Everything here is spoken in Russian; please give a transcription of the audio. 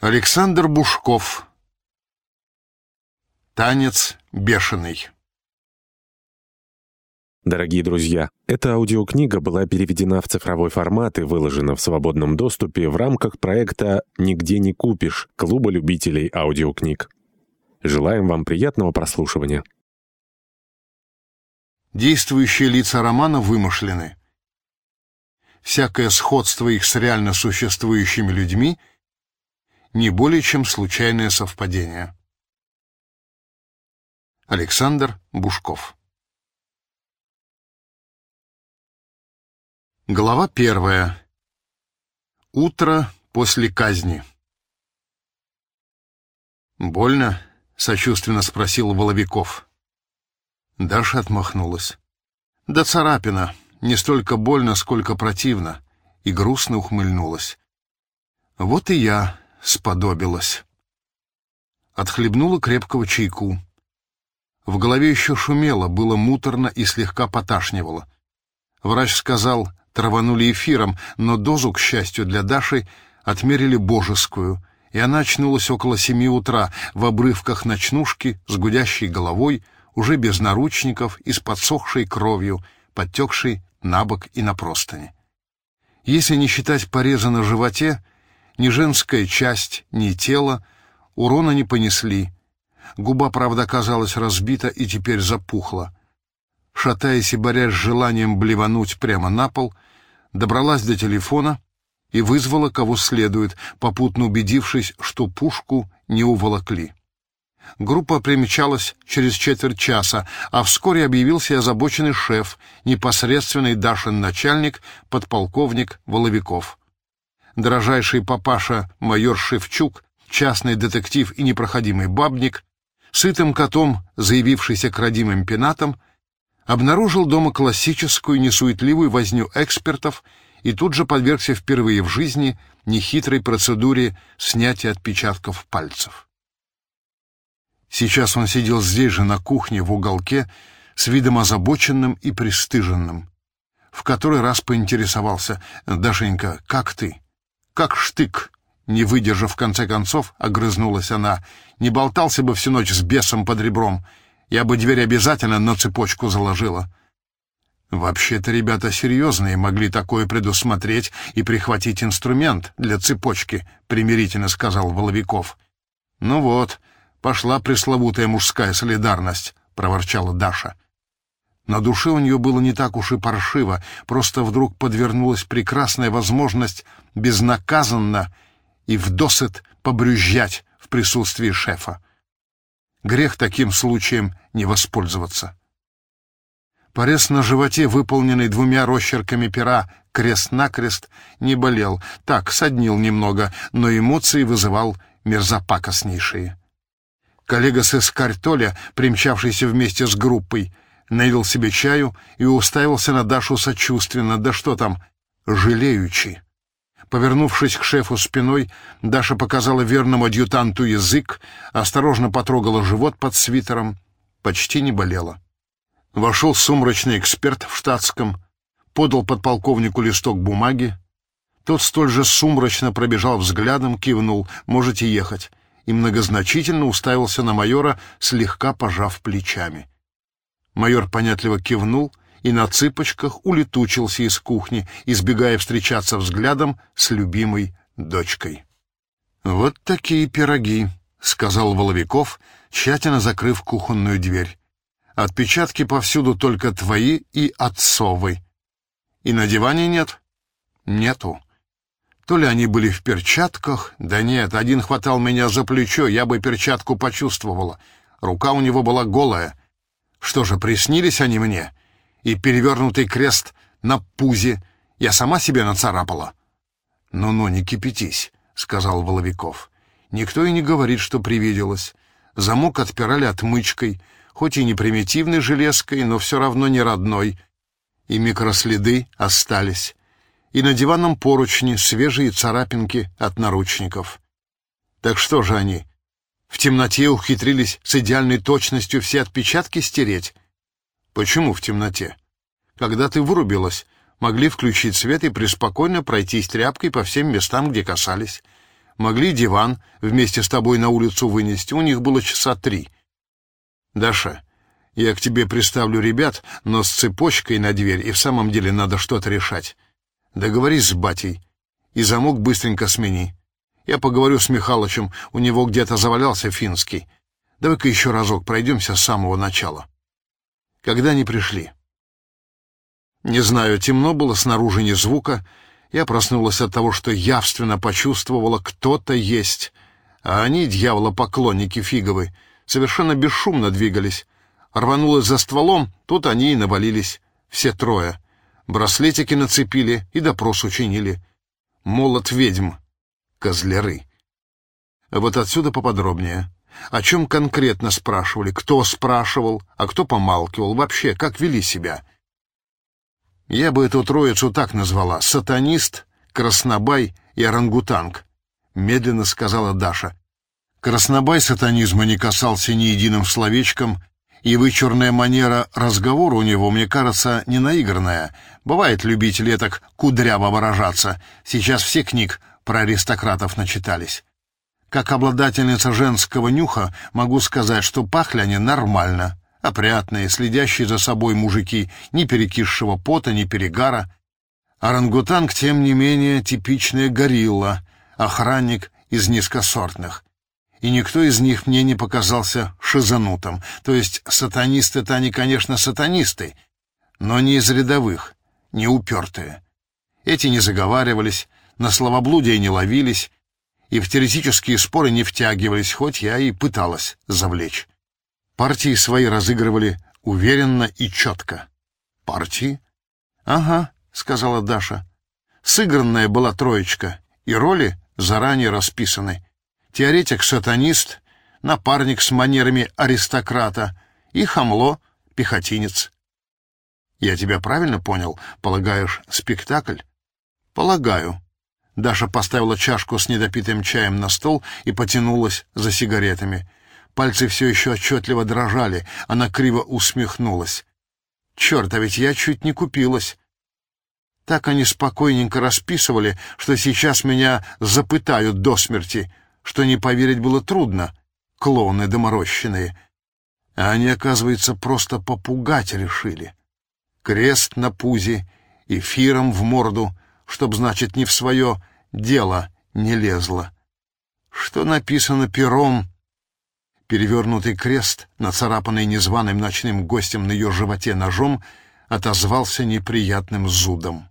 Александр Бушков. Танец бешеный. Дорогие друзья, эта аудиокнига была переведена в цифровой формат и выложена в свободном доступе в рамках проекта «Нигде не купишь» Клуба любителей аудиокниг. Желаем вам приятного прослушивания. Действующие лица романа вымышлены. Всякое сходство их с реально существующими людьми — не более чем случайное совпадение. Александр Бушков Глава первая. Утро после казни. «Больно?» — сочувственно спросил Воловиков. Даша отмахнулась. «Да царапина. Не столько больно, сколько противно». И грустно ухмыльнулась. «Вот и я сподобилась. Отхлебнула крепкого чайку. В голове еще шумело, было муторно и слегка поташнивало. Врач сказал, траванули эфиром, но дозу, к счастью для Даши, отмерили божескую, и она очнулась около семи утра в обрывках ночнушки с гудящей головой, уже без наручников и с подсохшей кровью, подтекшей на бок и на простыни. Если не считать пореза на животе, ни женская часть, ни тело урона не понесли. Губа, правда, оказалась разбита и теперь запухла. Шатаясь и борясь с желанием блевануть прямо на пол, добралась до телефона и вызвала кого следует, попутно убедившись, что пушку не уволокли. Группа примечалась через четверть часа, а вскоре объявился озабоченный шеф, непосредственный Дашин начальник, подполковник Воловиков дрожайший папаша майор Шевчук, частный детектив и непроходимый бабник, сытым котом, заявившийся к родимым пенатам, обнаружил дома классическую несуетливую возню экспертов и тут же подвергся впервые в жизни нехитрой процедуре снятия отпечатков пальцев. Сейчас он сидел здесь же, на кухне, в уголке, с видом озабоченным и пристыженным. В который раз поинтересовался, «Дашенька, как ты?» Как штык. Не выдержав в конце концов, огрызнулась она. Не болтался бы всю ночь с бесом под ребром. Я бы дверь обязательно на цепочку заложила. Вообще-то ребята серьезные, могли такое предусмотреть и прихватить инструмент для цепочки, примирительно сказал Воловиков. Ну вот, пошла пресловутая мужская солидарность, проворчала Даша. На душе у нее было не так уж и паршиво, просто вдруг подвернулась прекрасная возможность безнаказанно и вдосыт побрюзжать в присутствии шефа. Грех таким случаем не воспользоваться. Порез на животе, выполненный двумя росчерками пера крест-накрест, не болел, так, соднил немного, но эмоции вызывал мерзопакостнейшие. Коллега с Эскартоля, примчавшийся вместе с группой, налил себе чаю и уставился на Дашу сочувственно, да что там, жалеючи. Повернувшись к шефу спиной, Даша показала верному адъютанту язык, осторожно потрогала живот под свитером. Почти не болела. Вошел сумрачный эксперт в штатском, подал подполковнику листок бумаги. Тот столь же сумрачно пробежал взглядом, кивнул «можете ехать» и многозначительно уставился на майора, слегка пожав плечами. Майор понятливо кивнул и на цыпочках улетучился из кухни, избегая встречаться взглядом с любимой дочкой. «Вот такие пироги», — сказал Воловиков, тщательно закрыв кухонную дверь. «Отпечатки повсюду только твои и отцовы. И на диване нет?» «Нету». То ли они были в перчатках, да нет, один хватал меня за плечо, я бы перчатку почувствовала. Рука у него была голая, что же, приснились они мне? И перевернутый крест на пузе я сама себе нацарапала? «Ну-ну, не кипятись», — сказал Воловиков. «Никто и не говорит, что привиделось. Замок отпирали отмычкой, хоть и не примитивной железкой, но все равно не родной. И микроследы остались. И на диванном поручне свежие царапинки от наручников. Так что же они, в темноте ухитрились с идеальной точностью все отпечатки стереть. Почему в темноте? Когда ты вырубилась, могли включить свет и преспокойно пройтись тряпкой по всем местам, где касались. Могли диван вместе с тобой на улицу вынести, у них было часа три. Даша, я к тебе приставлю ребят, но с цепочкой на дверь, и в самом деле надо что-то решать. Договорись с батей, и замок быстренько смени. Я поговорю с Михалычем, у него где-то завалялся финский. Давай-ка еще разок пройдемся с самого начала. Когда они пришли? Не знаю, темно было, снаружи ни звука. Я проснулась от того, что явственно почувствовала, кто-то есть. А они, дьявола-поклонники фиговы, совершенно бесшумно двигались. Рванулась за стволом, тут они и навалились. Все трое. Браслетики нацепили и допрос учинили. Молот ведьм. Козляры. Вот отсюда поподробнее. О чем конкретно спрашивали, кто спрашивал, а кто помалкивал, вообще, как вели себя. Я бы эту троицу так назвала — сатанист, краснобай и орангутанг, — медленно сказала Даша. Краснобай сатанизма не касался ни единым словечком, и вычурная манера разговора у него, мне кажется, не наигранная. Бывает любители так кудряво выражаться. Сейчас все книг про аристократов начитались. Как обладательница женского нюха могу сказать, что пахли они нормально. Опрятные, следящие за собой мужики, ни перекисшего пота, ни перегара. Орангутанг, тем не менее, типичная горилла, охранник из низкосортных и никто из них мне не показался шизанутым. То есть сатанисты-то они, конечно, сатанисты, но не из рядовых, не упертые. Эти не заговаривались, на словоблудие не ловились и в теоретические споры не втягивались, хоть я и пыталась завлечь. Партии свои разыгрывали уверенно и четко. «Партии?» «Ага», — сказала Даша. «Сыгранная была троечка, и роли заранее расписаны» теоретик-сатанист, напарник с манерами аристократа и хамло, пехотинец. Я тебя правильно понял? Полагаешь, спектакль? Полагаю. Даша поставила чашку с недопитым чаем на стол и потянулась за сигаретами. Пальцы все еще отчетливо дрожали, она криво усмехнулась. Черт, а ведь я чуть не купилась. Так они спокойненько расписывали, что сейчас меня запытают до смерти — что не поверить было трудно, клоуны доморощенные. А они, оказывается, просто попугать решили. Крест на пузе, эфиром в морду, чтоб, значит, не в свое дело не лезло. Что написано пером? Перевернутый крест, нацарапанный незваным ночным гостем на ее животе ножом, отозвался неприятным зудом.